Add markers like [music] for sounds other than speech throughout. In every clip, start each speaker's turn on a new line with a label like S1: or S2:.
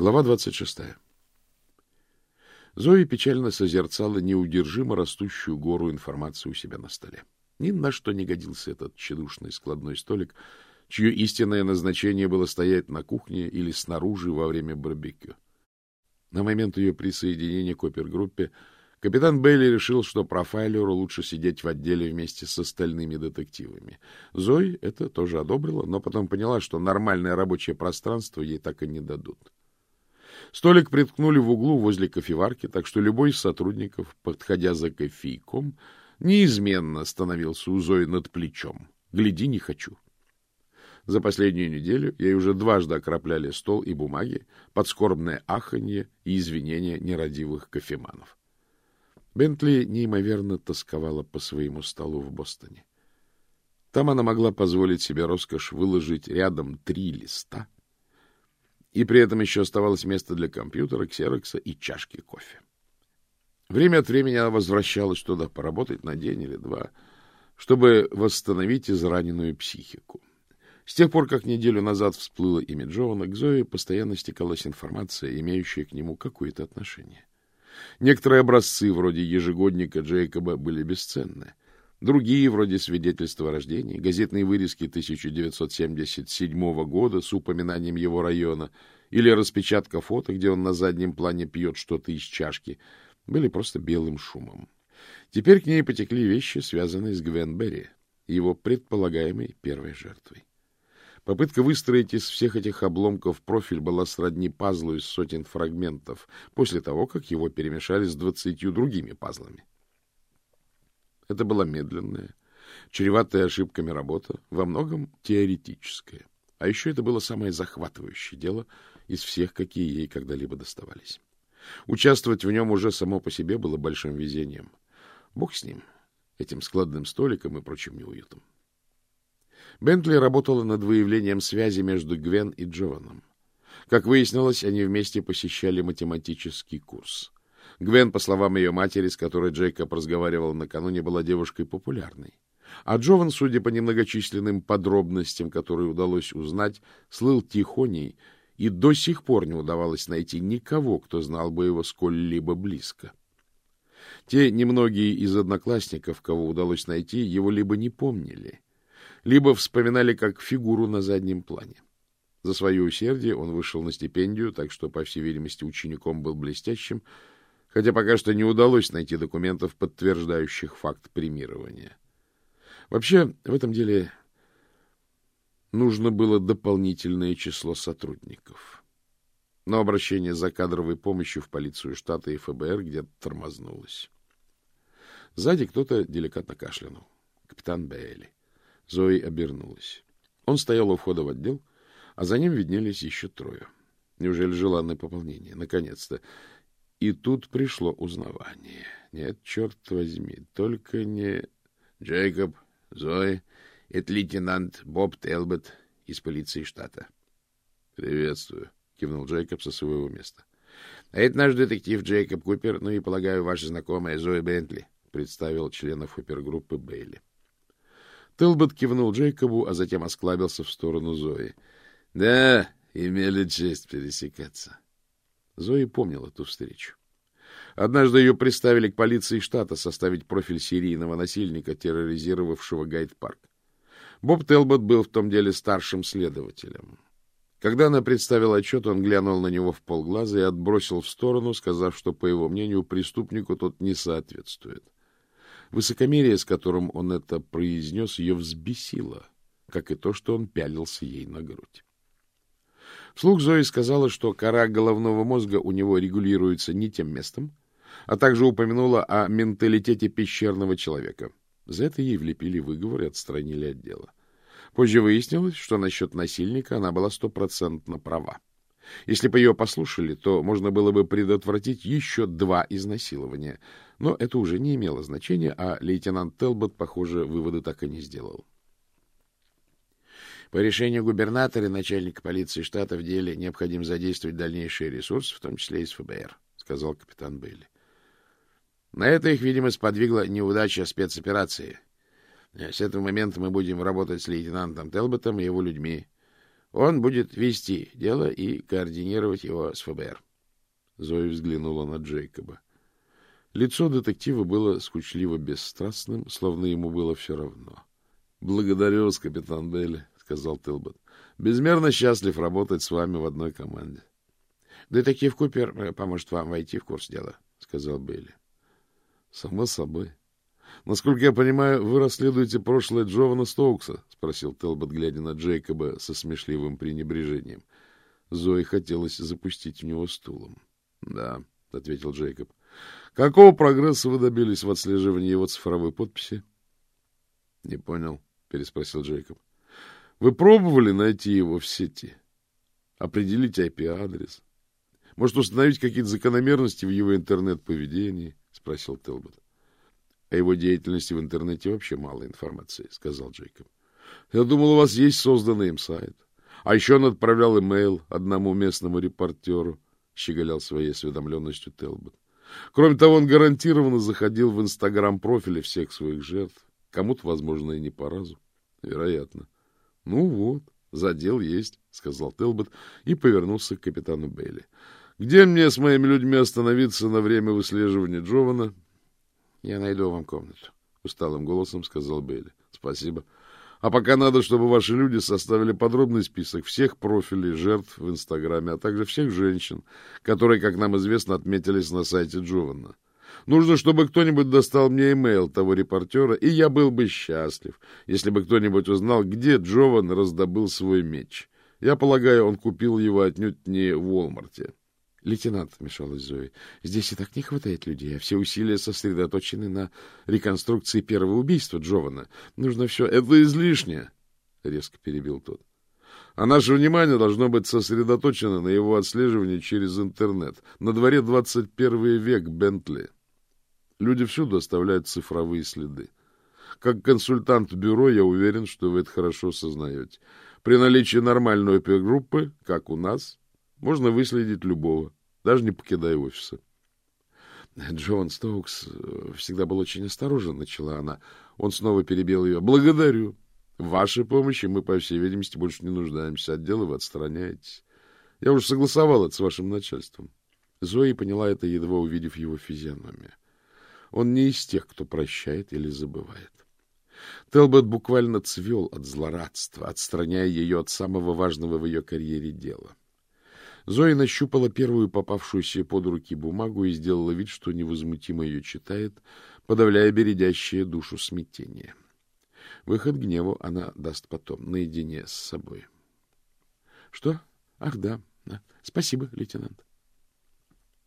S1: Глава 26. Зоя печально созерцала неудержимо растущую гору информации у себя на столе. Ни на что не годился этот тщедушный складной столик, чье истинное назначение было стоять на кухне или снаружи во время барбекю. На момент ее присоединения к опергруппе капитан Бейли решил, что профайлеру лучше сидеть в отделе вместе с остальными детективами. Зои это тоже одобрила, но потом поняла, что нормальное рабочее пространство ей так и не дадут. Столик приткнули в углу возле кофеварки, так что любой из сотрудников, подходя за кофейком, неизменно становился у Зои над плечом. Гляди, не хочу. За последнюю неделю ей уже дважды окропляли стол и бумаги под скорбное аханье и извинения нерадивых кофеманов. Бентли неимоверно тосковала по своему столу в Бостоне. Там она могла позволить себе роскошь выложить рядом три листа — и при этом еще оставалось место для компьютера, ксерокса и чашки кофе. Время от времени она возвращалась туда поработать на день или два, чтобы восстановить израненную психику. С тех пор, как неделю назад всплыло имя Джоуна, к Зое постоянно стекалась информация, имеющая к нему какое-то отношение. Некоторые образцы, вроде ежегодника Джейкоба, были бесценны — Другие, вроде свидетельства о рождении, газетные вырезки 1977 года с упоминанием его района или распечатка фото, где он на заднем плане пьет что-то из чашки, были просто белым шумом. Теперь к ней потекли вещи, связанные с Гвен Берри, его предполагаемой первой жертвой. Попытка выстроить из всех этих обломков профиль была сродни пазлу из сотен фрагментов, после того, как его перемешали с двадцатью другими пазлами. Это была медленная, чреватая ошибками работа, во многом теоретическая. А еще это было самое захватывающее дело из всех, какие ей когда-либо доставались. Участвовать в нем уже само по себе было большим везением. Бог с ним, этим складным столиком и прочим неуютом. Бентли работала над выявлением связи между Гвен и Джованом. Как выяснилось, они вместе посещали математический курс. Гвен, по словам ее матери, с которой Джейкоб разговаривал накануне, была девушкой популярной. А Джован, судя по немногочисленным подробностям, которые удалось узнать, слыл тихоней, и до сих пор не удавалось найти никого, кто знал бы его сколь-либо близко. Те немногие из одноклассников, кого удалось найти, его либо не помнили, либо вспоминали как фигуру на заднем плане. За свое усердие он вышел на стипендию, так что, по всей видимости, учеником был блестящим, хотя пока что не удалось найти документов, подтверждающих факт премирования. Вообще, в этом деле нужно было дополнительное число сотрудников. Но обращение за кадровой помощью в полицию штата и ФБР где-то тормознулось. Сзади кто-то деликатно кашлянул. Капитан Бейли. Зои обернулась. Он стоял у входа в отдел, а за ним виднелись еще трое. Неужели желанное пополнение? Наконец-то. И тут пришло узнавание. Нет, черт возьми, только не... Джейкоб, Зои, это лейтенант Боб Телбот из полиции штата. — Приветствую, — кивнул Джейкоб со своего места. — А это наш детектив Джейкоб Купер, ну и, полагаю, ваша знакомая Зои Бентли, — представил членов опергруппы Бейли. Телбот кивнул Джейкобу, а затем осклабился в сторону Зои. — Да, имели честь пересекаться. — Зои помнила ту встречу. Однажды ее представили к полиции штата составить профиль серийного насильника, терроризировавшего Гайд-парк. Боб Телбот был в том деле старшим следователем. Когда она представила отчет, он глянул на него в полглаза и отбросил в сторону, сказав, что, по его мнению, преступнику тот не соответствует. Высокомерие, с которым он это произнес, ее взбесило, как и то, что он пялился ей на грудь. Вслух Зои сказала, что кора головного мозга у него регулируется не тем местом, а также упомянула о менталитете пещерного человека. За это ей влепили выговор и отстранили от дела. Позже выяснилось, что насчет насильника она была стопроцентно права. Если бы ее послушали, то можно было бы предотвратить еще два изнасилования. Но это уже не имело значения, а лейтенант Телбот, похоже, выводы так и не сделал. По решению губернатора и начальника полиции штата в деле необходимо задействовать дальнейшие ресурсы, в том числе из ФБР, — сказал капитан Бейли. На это их, видимо, сподвигла неудача спецоперации. С этого момента мы будем работать с лейтенантом Телботом и его людьми. Он будет вести дело и координировать его с ФБР. Зоя взглянула на Джейкоба. Лицо детектива было скучливо бесстрастным, словно ему было все равно. — Благодарю вас, капитан Белли, — сказал Телбот. — Безмерно счастлив работать с вами в одной команде. — Детектив Купер э, поможет вам войти в курс дела, — сказал Белли. — Само собой. — Насколько я понимаю, вы расследуете прошлое Джована Стоукса? — спросил Телбот, глядя на Джейкоба со смешливым пренебрежением. Зои хотелось запустить в него стулом. — Да, — ответил Джейкоб. — Какого прогресса вы добились в отслеживании его цифровой подписи? — Не понял, — переспросил Джейкоб. — Вы пробовали найти его в сети? Определить IP-адрес? Может, установить какие-то закономерности в его интернет-поведении? — спросил Телбот. — О его деятельности в интернете вообще мало информации, — сказал Джейкоб. — Я думал, у вас есть созданный им сайт. А еще он отправлял имейл одному местному репортеру, — щеголял своей осведомленностью Телбот. Кроме того, он гарантированно заходил в инстаграм-профили всех своих жертв. Кому-то, возможно, и не по разу. Вероятно. — Ну вот, задел есть, — сказал Телбот и повернулся к капитану Бейли. — Где мне с моими людьми остановиться на время выслеживания Джована? — Я найду вам комнату, — усталым голосом сказал Бейли. — Спасибо. А пока надо, чтобы ваши люди составили подробный список всех профилей жертв в Инстаграме, а также всех женщин, которые, как нам известно, отметились на сайте Джована. — Нужно, чтобы кто-нибудь достал мне имейл того репортера, и я был бы счастлив, если бы кто-нибудь узнал, где Джован раздобыл свой меч. Я полагаю, он купил его отнюдь не в Уолмарте. — Лейтенант, — вмешалась Зоя, — здесь и так не хватает людей, а все усилия сосредоточены на реконструкции первого убийства Джована. Нужно все... — Это излишне, — резко перебил тот. А наше внимание должно быть сосредоточено на его отслеживании через интернет. На дворе 21 век Бентли. Люди всюду оставляют цифровые следы. Как консультант бюро я уверен, что вы это хорошо осознаете. При наличии нормальной опергруппы, как у нас, можно выследить любого, даже не покидая офиса. Джон Стоукс э, всегда был очень осторожен, начала она. Он снова перебил ее. Благодарю. Вашей помощи мы, по всей видимости, больше не нуждаемся. От дела вы отстраняетесь. Я уже согласовал это с вашим начальством. Зои поняла это, едва увидев его физиономию. Он не из тех, кто прощает или забывает. Телбот буквально цвел от злорадства, отстраняя ее от самого важного в ее карьере дела. Зоя нащупала первую попавшуюся под руки бумагу и сделала вид, что невозмутимо ее читает, подавляя бередящее душу смятение. Выход гневу она даст потом, наедине с собой. — Что? Ах, да. Спасибо, лейтенант.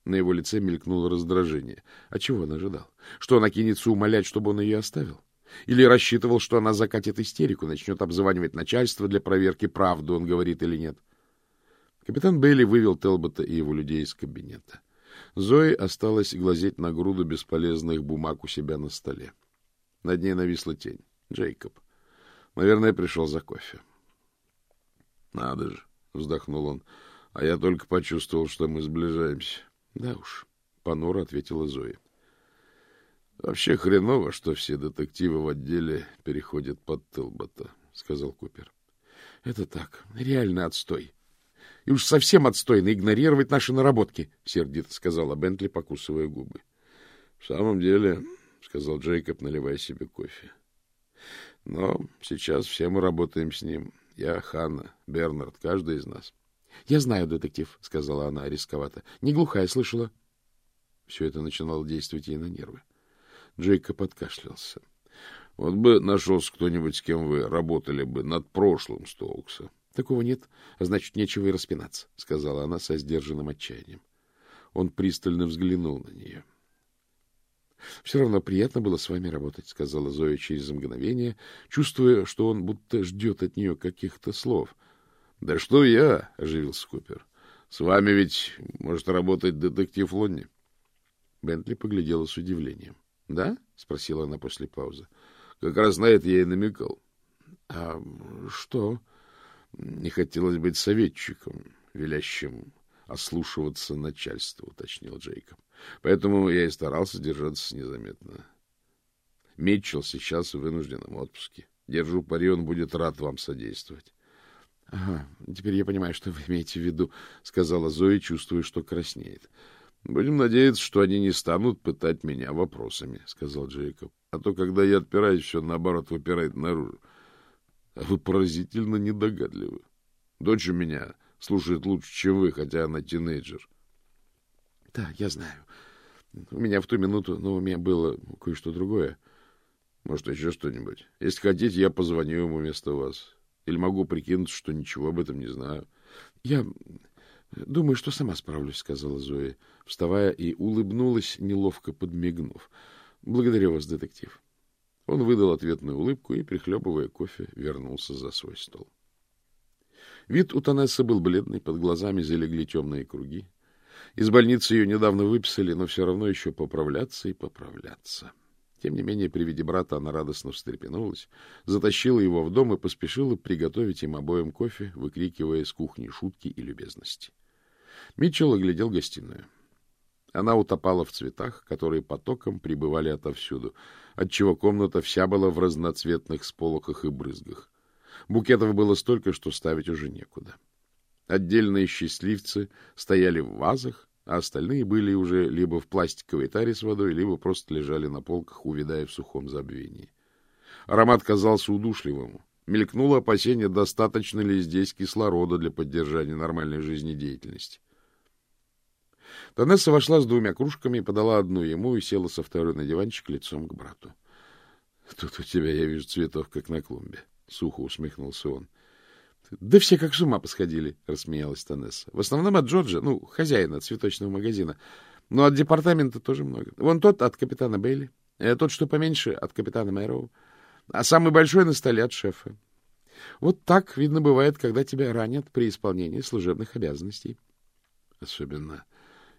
S1: На его лице мелькнуло раздражение. А чего он ожидал? Что она кинется умолять, чтобы он ее оставил? Или рассчитывал, что она закатит истерику, начнет обзванивать начальство для проверки, правду он говорит или нет? Капитан Бейли вывел Телбота и его людей из кабинета. Зои осталось глазеть на груду бесполезных бумаг у себя на столе. Над ней нависла тень. Джейкоб. Наверное, пришел за кофе. — Надо же, — вздохнул он. — А я только почувствовал, что мы сближаемся. — Да уж, — понуро ответила Зоя. — Вообще хреново, что все детективы в отделе переходят под Телбота, — сказал Купер. — Это так, реально отстой. И уж совсем отстойно игнорировать наши наработки, — сердито сказала Бентли, покусывая губы. — В самом деле, — сказал Джейкоб, наливая себе кофе. — Но сейчас все мы работаем с ним. Я, Ханна, Бернард, каждый из нас. —— Я знаю, детектив, — сказала она рисковато. — Не глухая, слышала. Все это начинало действовать ей на нервы. Джейкоб откашлялся. — Вот бы нашелся кто-нибудь, с кем вы работали бы над прошлым Стоукса. — Такого нет, а значит, нечего и распинаться, — сказала она со сдержанным отчаянием. Он пристально взглянул на нее. — Все равно приятно было с вами работать, — сказала Зоя через мгновение, чувствуя, что он будто ждет от нее каких-то слов —— Да что я, — оживился Купер. — С вами ведь может работать детектив Лонни. Бентли поглядела с удивлением. — Да? — спросила она после паузы. — Как раз на это я и намекал. — А что? — Не хотелось быть советчиком, велящим ослушиваться начальства, — уточнил Джейкоб. — Поэтому я и старался держаться незаметно. Митчелл сейчас в вынужденном отпуске. Держу пари, он будет рад вам содействовать. — Ага, теперь я понимаю, что вы [laughs] имеете в виду, — сказала Зоя, чувствуя, что краснеет. — Будем надеяться, что они не станут пытать меня вопросами, — сказал Джейкоб. — А то, когда я отпираюсь, все наоборот выпирает наружу. А вы поразительно недогадливы. Дочь у меня слушает лучше, чем вы, хотя она тинейджер. — Да, я знаю. У меня в ту минуту, но у меня было кое-что другое. Может, еще что-нибудь. Если хотите, я позвоню ему вместо вас. Или могу прикинуться, что ничего об этом не знаю. — Я думаю, что сама справлюсь, — сказала Зоя, вставая и улыбнулась, неловко подмигнув. — Благодарю вас, детектив. Он выдал ответную улыбку и, прихлебывая кофе, вернулся за свой стол. Вид у Танессы был бледный, под глазами залегли темные круги. Из больницы ее недавно выписали, но все равно еще поправляться и поправляться. — тем не менее, при виде брата она радостно встрепенулась, затащила его в дом и поспешила приготовить им обоим кофе, выкрикивая с кухни шутки и любезности. Митчелл оглядел гостиную. Она утопала в цветах, которые потоком прибывали отовсюду, отчего комната вся была в разноцветных сполохах и брызгах. Букетов было столько, что ставить уже некуда. Отдельные счастливцы стояли в вазах, а остальные были уже либо в пластиковой таре с водой, либо просто лежали на полках, увядая в сухом забвении. Аромат казался удушливым. Мелькнуло опасение, достаточно ли здесь кислорода для поддержания нормальной жизнедеятельности. Танесса вошла с двумя кружками, подала одну ему и села со второй на диванчик лицом к брату. — Тут у тебя, я вижу, цветов, как на клумбе. — сухо усмехнулся он. — да все как с ума посходили, — рассмеялась Танесса. В основном от Джорджа, ну, хозяина цветочного магазина. Но от департамента тоже много. Вон тот от капитана Бейли, э, тот, что поменьше, от капитана Мэроу, а самый большой на столе от шефа. Вот так, видно, бывает, когда тебя ранят при исполнении служебных обязанностей. Особенно,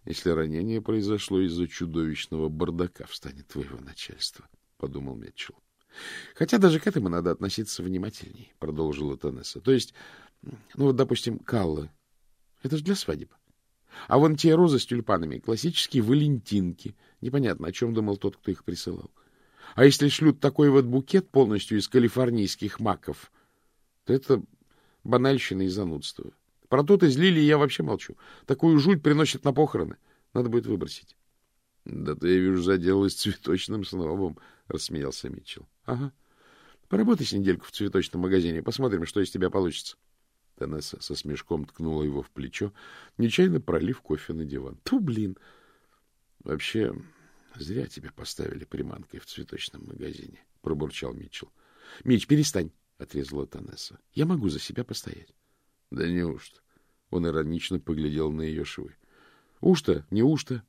S1: если ранение произошло из-за чудовищного бардака в стане твоего начальства, — подумал Митчелл. Хотя даже к этому надо относиться внимательней, — продолжила Танесса. То есть, ну вот, допустим, каллы. Это же для свадеб. А вон те розы с тюльпанами, классические валентинки. Непонятно, о чем думал тот, кто их присылал. А если шлют такой вот букет полностью из калифорнийских маков, то это банальщина и занудство. Про тот из лилии я вообще молчу. Такую жуть приносят на похороны. Надо будет выбросить. — Да ты, я вижу, заделалась цветочным снобом, — рассмеялся Митчелл. — Ага. Поработай с недельку в цветочном магазине, посмотрим, что из тебя получится. Танесса со смешком ткнула его в плечо, нечаянно пролив кофе на диван. — Ту, блин! Вообще, зря тебя поставили приманкой в цветочном магазине, — пробурчал Митчелл. — Мич, перестань, — отрезала Танесса. — Я могу за себя постоять. — Да неужто? Он иронично поглядел на ее швы. — Уж-то, не уж-то.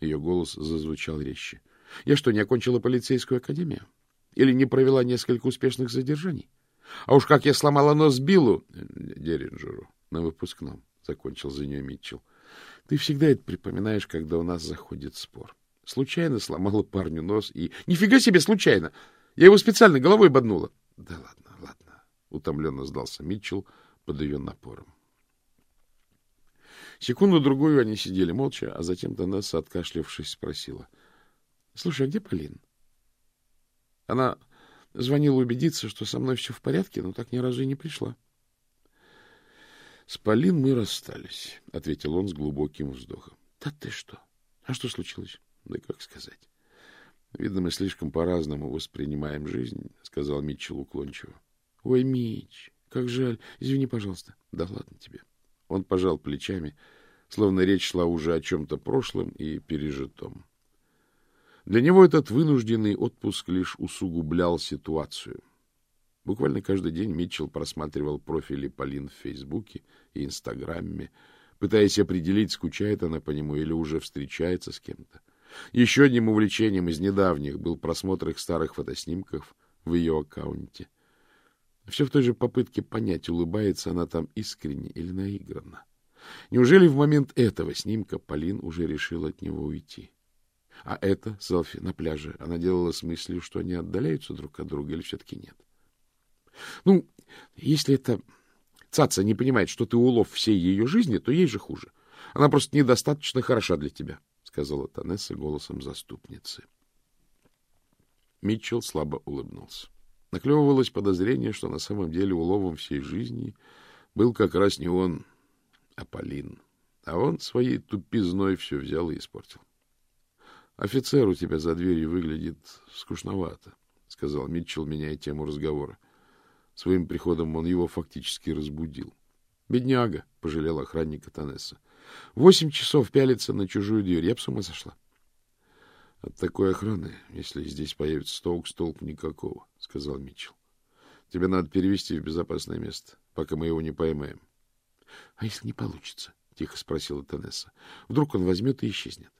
S1: Ее голос зазвучал резче. — Я что, не окончила полицейскую академию? Или не провела несколько успешных задержаний? А уж как я сломала нос Биллу... — Деринджеру на выпускном, — закончил за нее Митчелл. — Ты всегда это припоминаешь, когда у нас заходит спор. Случайно сломала парню нос и... — Нифига себе случайно! Я его специально головой боднула. — Да ладно, ладно, — утомленно сдался Митчелл под ее напором. Секунду-другую они сидели молча, а затем Танесса, откашлявшись, спросила. — Слушай, а где Полин? Она звонила убедиться, что со мной все в порядке, но так ни разу и не пришла. — С Полин мы расстались, — ответил он с глубоким вздохом. — Да ты что? А что случилось? — Да как сказать. — Видно, мы слишком по-разному воспринимаем жизнь, — сказал Митчелл уклончиво. — Ой, Мич, как жаль. Извини, пожалуйста. Да ладно тебе. — он пожал плечами, словно речь шла уже о чем-то прошлом и пережитом. Для него этот вынужденный отпуск лишь усугублял ситуацию. Буквально каждый день Митчелл просматривал профили Полин в Фейсбуке и Инстаграме, пытаясь определить, скучает она по нему или уже встречается с кем-то. Еще одним увлечением из недавних был просмотр их старых фотоснимков в ее аккаунте — все в той же попытке понять, улыбается она там искренне или наигранно. Неужели в момент этого снимка Полин уже решила от него уйти? А это, селфи на пляже, она делала с мыслью, что они отдаляются друг от друга или все-таки нет? Ну, если это цаца не понимает, что ты улов всей ее жизни, то ей же хуже. Она просто недостаточно хороша для тебя, — сказала Танесса голосом заступницы. Митчелл слабо улыбнулся. Наклевывалось подозрение, что на самом деле уловом всей жизни Был как раз не он, а Полин. А он своей тупизной все взял и испортил. — Офицер у тебя за дверью выглядит скучновато, — сказал Митчелл, меняя тему разговора. Своим приходом он его фактически разбудил. — Бедняга, — пожалел охранника Танесса. — Восемь часов пялится на чужую дверь. Я б с ума сошла. — От такой охраны, если здесь появится столк, столк никакого, — сказал Митчелл. — Тебе надо перевести в безопасное место, пока мы его не поймаем. — А если не получится? — тихо спросила Танесса. — Вдруг он возьмет и исчезнет?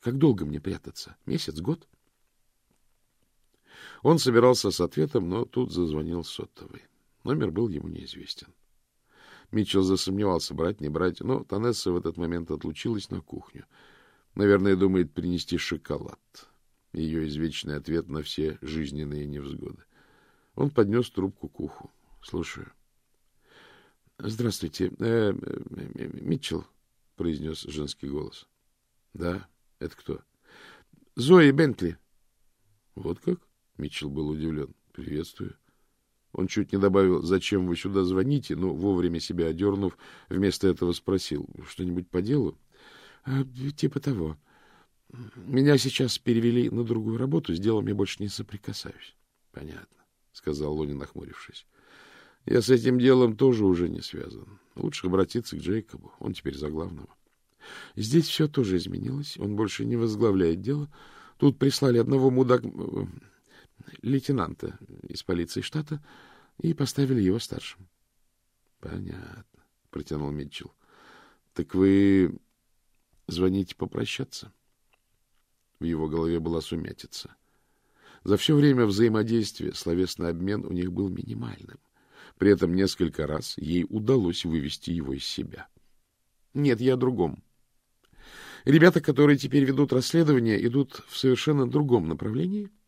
S1: Как долго мне прятаться? Месяц, год? Он собирался с ответом, но тут зазвонил сотовый. Номер был ему неизвестен. Митчелл засомневался, брать, не брать, но Танесса в этот момент отлучилась на кухню. Наверное, думает принести шоколад. Ее извечный ответ на все жизненные невзгоды. Он поднес трубку к уху. — Слушаю. — Здравствуйте. Э, э, Митчелл, — произнес женский голос. — Да. Это кто? — Зои Бентли. — Вот как? — Митчелл был удивлен. — Приветствую. Он чуть не добавил, зачем вы сюда звоните, но, вовремя себя одернув, вместо этого спросил, что-нибудь по делу? А, — Типа того. Меня сейчас перевели на другую работу, с делом я больше не соприкасаюсь. — Понятно, — сказал Лони, нахмурившись. — Я с этим делом тоже уже не связан. Лучше обратиться к Джейкобу, он теперь за главного. Здесь все тоже изменилось, он больше не возглавляет дело. Тут прислали одного мудак лейтенанта из полиции штата и поставили его старшим. — Понятно, — протянул Митчелл. — Так вы звоните попрощаться? В его голове была сумятица. За все время взаимодействия словесный обмен у них был минимальным. При этом несколько раз ей удалось вывести его из себя. — Нет, я о другом. Ребята, которые теперь ведут расследование, идут в совершенно другом направлении —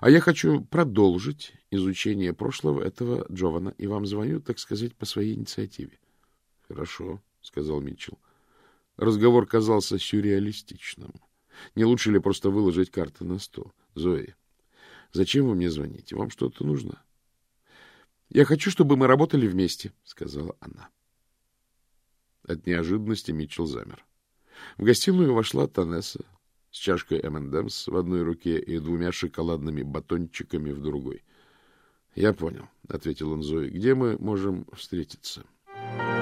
S1: а я хочу продолжить изучение прошлого этого Джована, и вам звоню, так сказать, по своей инициативе. — Хорошо, — сказал Митчелл. Разговор казался сюрреалистичным. Не лучше ли просто выложить карты на стол? Зои, зачем вы мне звоните? Вам что-то нужно? — Я хочу, чтобы мы работали вместе, — сказала она. От неожиданности Митчелл замер. В гостиную вошла Танесса с чашкой M&M's в одной руке и двумя шоколадными батончиками в другой. — Я понял, — ответил он Зои. — Где мы можем встретиться? —